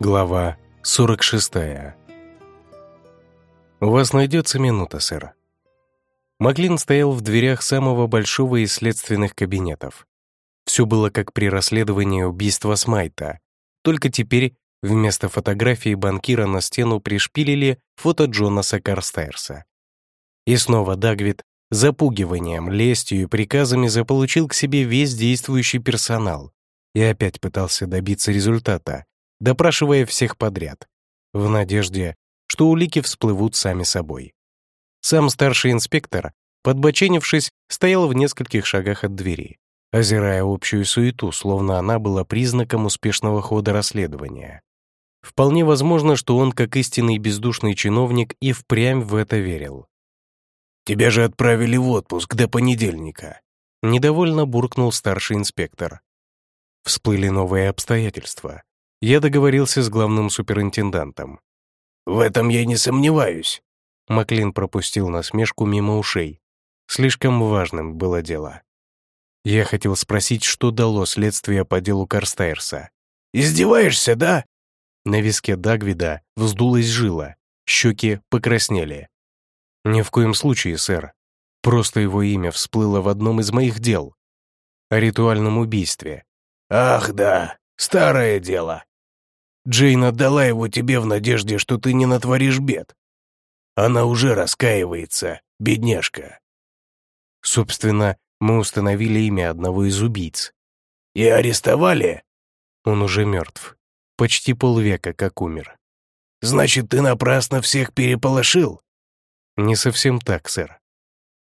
Глава 46. «У вас найдется минута, сэр». Маклин стоял в дверях самого большого из следственных кабинетов. Все было как при расследовании убийства Смайта, только теперь вместо фотографии банкира на стену пришпилили фото Джонаса Карстайрса. И снова Дагвид запугиванием, лестью и приказами заполучил к себе весь действующий персонал и опять пытался добиться результата, допрашивая всех подряд, в надежде, что улики всплывут сами собой. Сам старший инспектор, подбоченившись, стоял в нескольких шагах от двери, озирая общую суету, словно она была признаком успешного хода расследования. Вполне возможно, что он, как истинный бездушный чиновник, и впрямь в это верил. «Тебя же отправили в отпуск до понедельника», — недовольно буркнул старший инспектор. Всплыли новые обстоятельства. Я договорился с главным суперинтендантом. «В этом я не сомневаюсь». Маклин пропустил насмешку мимо ушей. Слишком важным было дело. Я хотел спросить, что дало следствие по делу Карстайрса. «Издеваешься, да?» На виске Дагвида вздулась жила, щеки покраснели. «Ни в коем случае, сэр. Просто его имя всплыло в одном из моих дел. О ритуальном убийстве». «Ах да, старое дело. Джейн отдала его тебе в надежде, что ты не натворишь бед. Она уже раскаивается, бедняжка. Собственно, мы установили имя одного из убийц. И арестовали? Он уже мертв. Почти полвека как умер. Значит, ты напрасно всех переполошил? Не совсем так, сэр.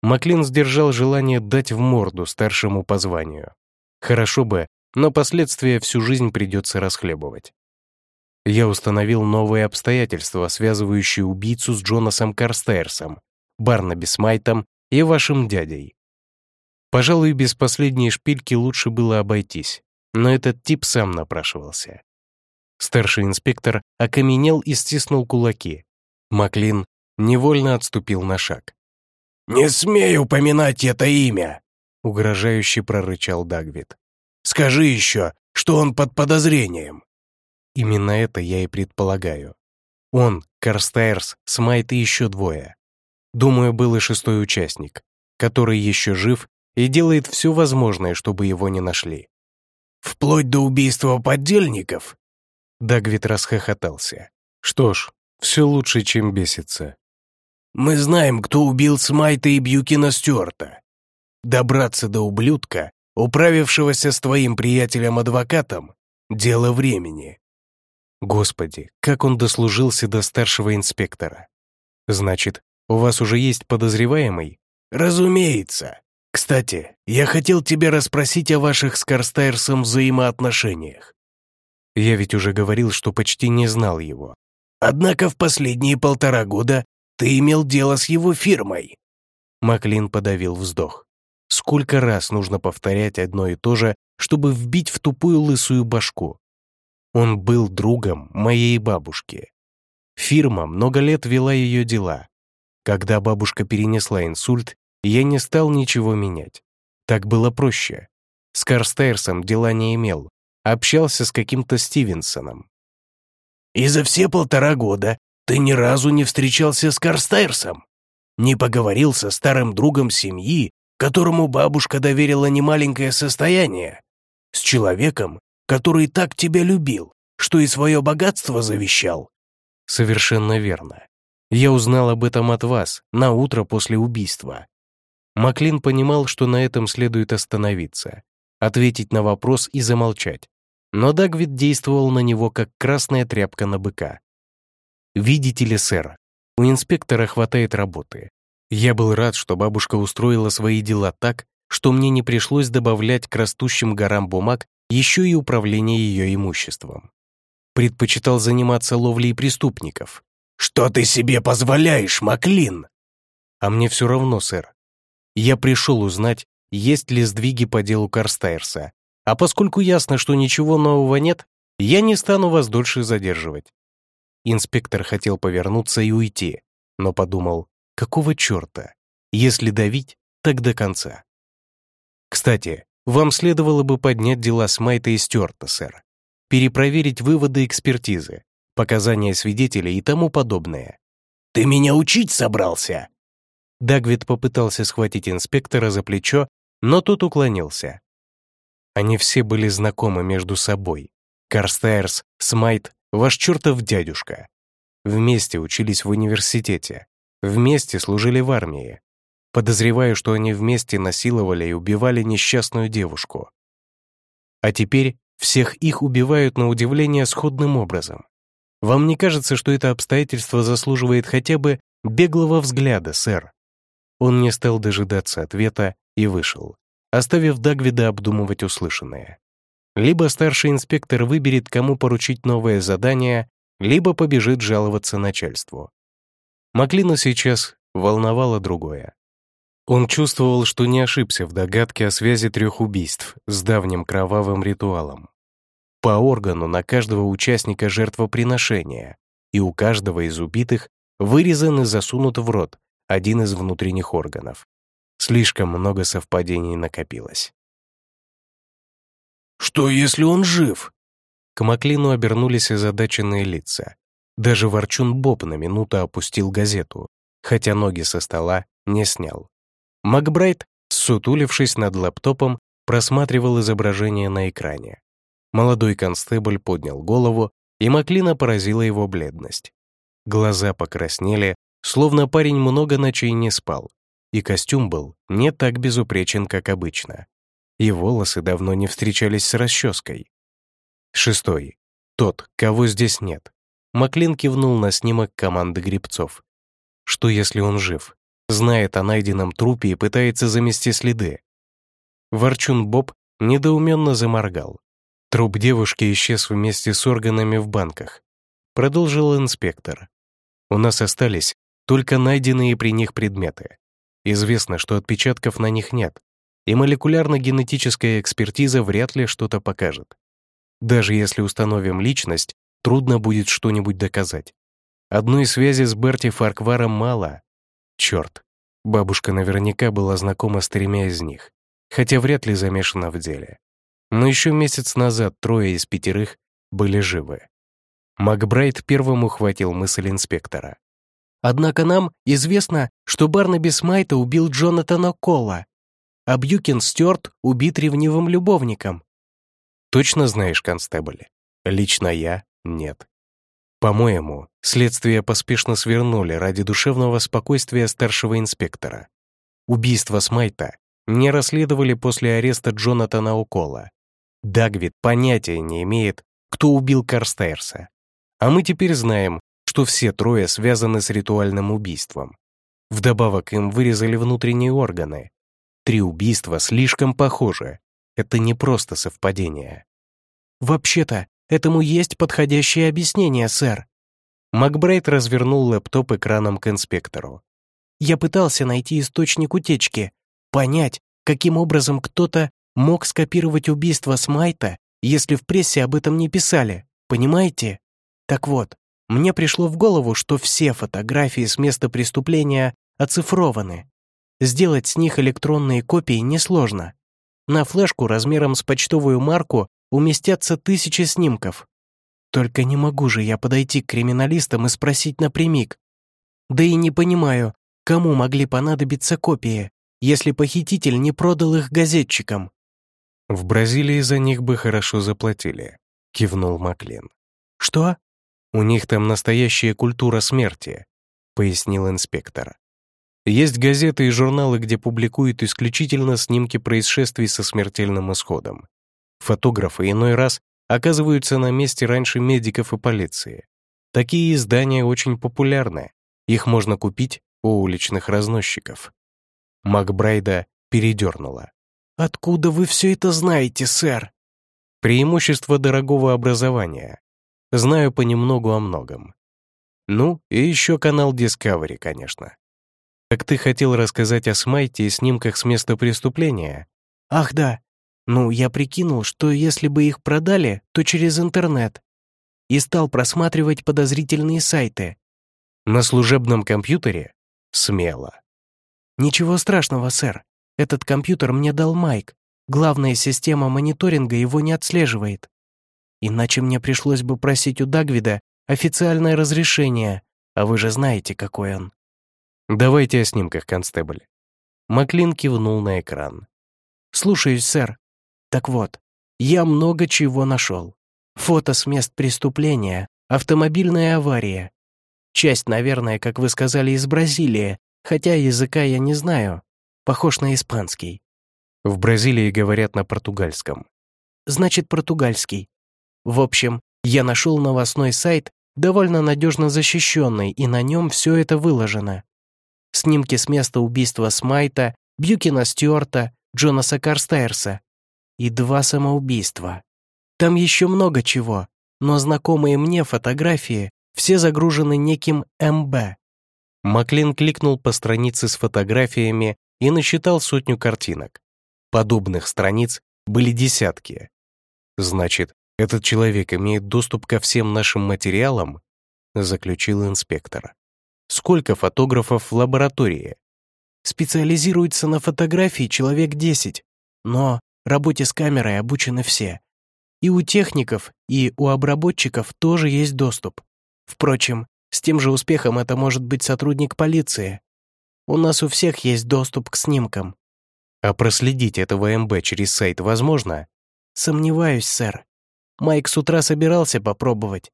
Маклин сдержал желание дать в морду старшему по званию. Хорошо бы, но последствия всю жизнь придется расхлебывать я установил новые обстоятельства, связывающие убийцу с Джонасом Карстейрсом, Барнаби Смайтом и вашим дядей. Пожалуй, без последней шпильки лучше было обойтись, но этот тип сам напрашивался. Старший инспектор окаменел и стиснул кулаки. Маклин невольно отступил на шаг. «Не смей упоминать это имя!» — угрожающе прорычал Дагвид. «Скажи еще, что он под подозрением!» Именно это я и предполагаю. Он, Карстайрс, Смайт и еще двое. Думаю, был и шестой участник, который еще жив и делает все возможное, чтобы его не нашли. «Вплоть до убийства поддельников?» Дагвит расхохотался. «Что ж, все лучше, чем беситься». «Мы знаем, кто убил Смайта и Бьюкина Стюарта. Добраться до ублюдка, управившегося с твоим приятелем-адвокатом, дело времени. Господи, как он дослужился до старшего инспектора. Значит, у вас уже есть подозреваемый? Разумеется. Кстати, я хотел тебя расспросить о ваших с Карстайрсом взаимоотношениях. Я ведь уже говорил, что почти не знал его. Однако в последние полтора года ты имел дело с его фирмой. Маклин подавил вздох. Сколько раз нужно повторять одно и то же, чтобы вбить в тупую лысую башку? Он был другом моей бабушки. Фирма много лет вела ее дела. Когда бабушка перенесла инсульт, я не стал ничего менять. Так было проще. С Карстейрсом дела не имел. Общался с каким-то Стивенсоном. «И за все полтора года ты ни разу не встречался с Карстейрсом? Не поговорил со старым другом семьи, которому бабушка доверила немаленькое состояние? С человеком, который так тебя любил, что и свое богатство завещал». «Совершенно верно. Я узнал об этом от вас, на утро после убийства». Маклин понимал, что на этом следует остановиться, ответить на вопрос и замолчать. Но Дагвид действовал на него, как красная тряпка на быка. «Видите ли, сэр, у инспектора хватает работы. Я был рад, что бабушка устроила свои дела так, что мне не пришлось добавлять к растущим горам бумаг еще и управление ее имуществом. Предпочитал заниматься ловлей преступников. «Что ты себе позволяешь, Маклин?» «А мне все равно, сэр. Я пришел узнать, есть ли сдвиги по делу Карстайрса, а поскольку ясно, что ничего нового нет, я не стану вас дольше задерживать». Инспектор хотел повернуться и уйти, но подумал, какого черта? Если давить, так до конца. Кстати, вам следовало бы поднять дела с Майта и Стюарта, сэр. перепроверить выводы экспертизы, показания свидетелей и тому подобное. «Ты меня учить собрался?» Дагвид попытался схватить инспектора за плечо, но тот уклонился. Они все были знакомы между собой. Карстайрс, Смайт, ваш чертов дядюшка. Вместе учились в университете. Вместе служили в армии. Подозреваю, что они вместе насиловали и убивали несчастную девушку. А теперь всех их убивают на удивление сходным образом. Вам не кажется, что это обстоятельство заслуживает хотя бы беглого взгляда, сэр?» Он не стал дожидаться ответа и вышел, оставив Дагвида обдумывать услышанное. Либо старший инспектор выберет, кому поручить новое задание, либо побежит жаловаться начальству. Маклина сейчас волновало другое. Он чувствовал, что не ошибся в догадке о связи трех убийств с давним кровавым ритуалом. По органу на каждого участника жертвоприношения, и у каждого из убитых вырезан и засунут в рот один из внутренних органов. Слишком много совпадений накопилось. «Что, если он жив?» К Маклину обернулись озадаченные лица. Даже ворчун Боб на минуту опустил газету, хотя ноги со стола не снял. Макбрайт, сутулившись над лэптопом, просматривал изображение на экране. Молодой констебль поднял голову, и Маклина поразила его бледность. Глаза покраснели, словно парень много ночей не спал, и костюм был не так безупречен, как обычно. И волосы давно не встречались с расческой. Шестой. Тот, кого здесь нет. Маклин кивнул на снимок команды грибцов. Что если он жив? Знает о найденном трупе и пытается замести следы. Ворчун Боб недоуменно заморгал. Труп девушки исчез вместе с органами в банках. Продолжил инспектор. У нас остались только найденные при них предметы. Известно, что отпечатков на них нет, и молекулярно-генетическая экспертиза вряд ли что-то покажет. Даже если установим личность, трудно будет что-нибудь доказать. Одной связи с Берти Фаркваром мало, Черт, бабушка наверняка была знакома с тремя из них, хотя вряд ли замешана в деле. Но еще месяц назад трое из пятерых были живы. Макбрайт первым ухватил мысль инспектора. «Однако нам известно, что Барнаби Смайта убил Джонатана Колла, а Бьюкин Стюарт убит ревнивым любовником». «Точно знаешь, констебль? Лично я — нет. По-моему, следствие поспешно свернули ради душевного спокойствия старшего инспектора. Убийство Смайта не расследовали после ареста Джонатана Укола. Дагвид понятия не имеет, кто убил Карстайрса. А мы теперь знаем, что все трое связаны с ритуальным убийством. Вдобавок им вырезали внутренние органы. Три убийства слишком похожи. Это не просто совпадение. «Вообще-то, Этому есть подходящее объяснение, сэр». Макбрайт развернул лэптоп экраном к инспектору. «Я пытался найти источник утечки, понять, каким образом кто-то мог скопировать убийство Смайта, если в прессе об этом не писали, понимаете? Так вот, мне пришло в голову, что все фотографии с места преступления оцифрованы. Сделать с них электронные копии несложно. На флешку размером с почтовую марку уместятся тысячи снимков. Только не могу же я подойти к криминалистам и спросить напрямик. Да и не понимаю, кому могли понадобиться копии, если похититель не продал их газетчикам. «В Бразилии за них бы хорошо заплатили», — кивнул Маклин. «Что?» «У них там настоящая культура смерти», — пояснил инспектор. «Есть газеты и журналы, где публикуют исключительно снимки происшествий со смертельным исходом. Фотографы иной раз оказываются на месте раньше медиков и полиции. Такие издания очень популярны. Их можно купить у уличных разносчиков. Макбрайда передернула. «Откуда вы все это знаете, сэр?» «Преимущество дорогого образования. Знаю понемногу о многом. Ну, и еще канал Discovery, конечно. Так ты хотел рассказать о Смайте и снимках с места преступления? Ах да, ну, я прикинул, что если бы их продали, то через интернет. И стал просматривать подозрительные сайты. На служебном компьютере? Смело. Ничего страшного, сэр. Этот компьютер мне дал Майк. Главная система мониторинга его не отслеживает. Иначе мне пришлось бы просить у Дагвида официальное разрешение, а вы же знаете, какой он». «Давайте о снимках, констебль». Маклин кивнул на экран. «Слушаюсь, сэр. Так вот, я много чего нашел. Фото с мест преступления, автомобильная авария. Часть, наверное, как вы сказали, из Бразилии, хотя языка я не знаю. Похож на испанский. В Бразилии говорят на португальском. Значит, португальский. В общем, я нашел новостной сайт, довольно надежно защищенный, и на нем все это выложено. Снимки с места убийства Смайта, Бьюкина Стюарта, Джонаса Карстайрса. И два самоубийства. Там еще много чего, но знакомые мне фотографии все загружены неким МБ. Маклин кликнул по странице с фотографиями и насчитал сотню картинок. Подобных страниц были десятки. Значит, этот человек имеет доступ ко всем нашим материалам? Заключил инспектор. Сколько фотографов в лаборатории? Специализируется на фотографии человек 10, но работе с камерой обучены все. И у техников, и у обработчиков тоже есть доступ. Впрочем, с тем же успехом это может быть сотрудник полиции. У нас у всех есть доступ к снимкам. А проследить этого МБ через сайт возможно? Сомневаюсь, сэр. Майк с утра собирался попробовать.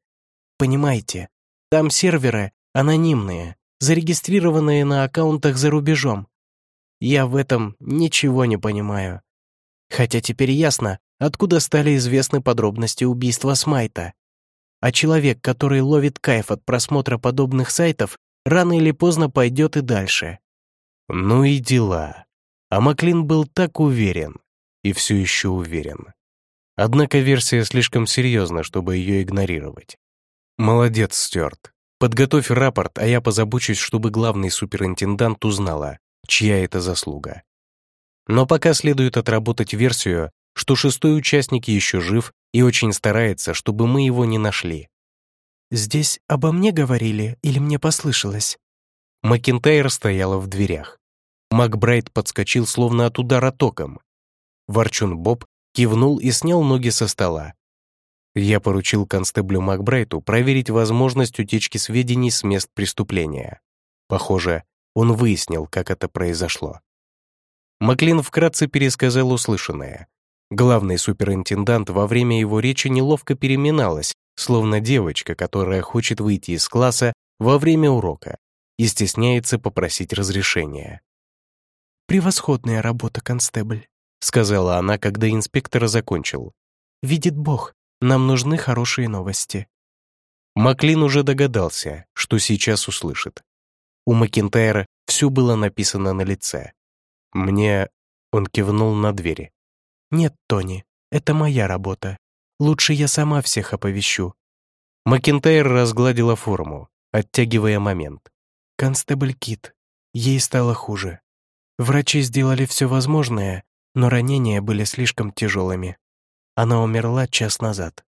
Понимаете, там серверы анонимные, зарегистрированные на аккаунтах за рубежом. Я в этом ничего не понимаю. Хотя теперь ясно, откуда стали известны подробности убийства Смайта. А человек, который ловит кайф от просмотра подобных сайтов, рано или поздно пойдет и дальше. Ну и дела. А Маклин был так уверен, и все еще уверен. Однако версия слишком серьезна, чтобы ее игнорировать. Молодец, Стюарт. Подготовь рапорт, а я позабочусь, чтобы главный суперинтендант узнала, чья это заслуга. Но пока следует отработать версию, что шестой участник еще жив и очень старается, чтобы мы его не нашли. «Здесь обо мне говорили или мне послышалось?» Макинтайр стояла в дверях. Макбрайт подскочил словно от удара током. Ворчун Боб кивнул и снял ноги со стола. Я поручил констеблю Макбрайту проверить возможность утечки сведений с мест преступления. Похоже, он выяснил, как это произошло. Маклин вкратце пересказал услышанное. Главный суперинтендант во время его речи неловко переминалась, словно девочка, которая хочет выйти из класса во время урока и стесняется попросить разрешения. «Превосходная работа, констебль», — сказала она, когда инспектор закончил. «Видит Бог, нам нужны хорошие новости». Маклин уже догадался, что сейчас услышит. У Макинтайра все было написано на лице. «Мне...» — он кивнул на двери. «Нет, Тони, это моя работа. Лучше я сама всех оповещу». Макинтайр разгладила форму, оттягивая момент. «Констебль Кит. Ей стало хуже. Врачи сделали все возможное, но ранения были слишком тяжелыми. Она умерла час назад.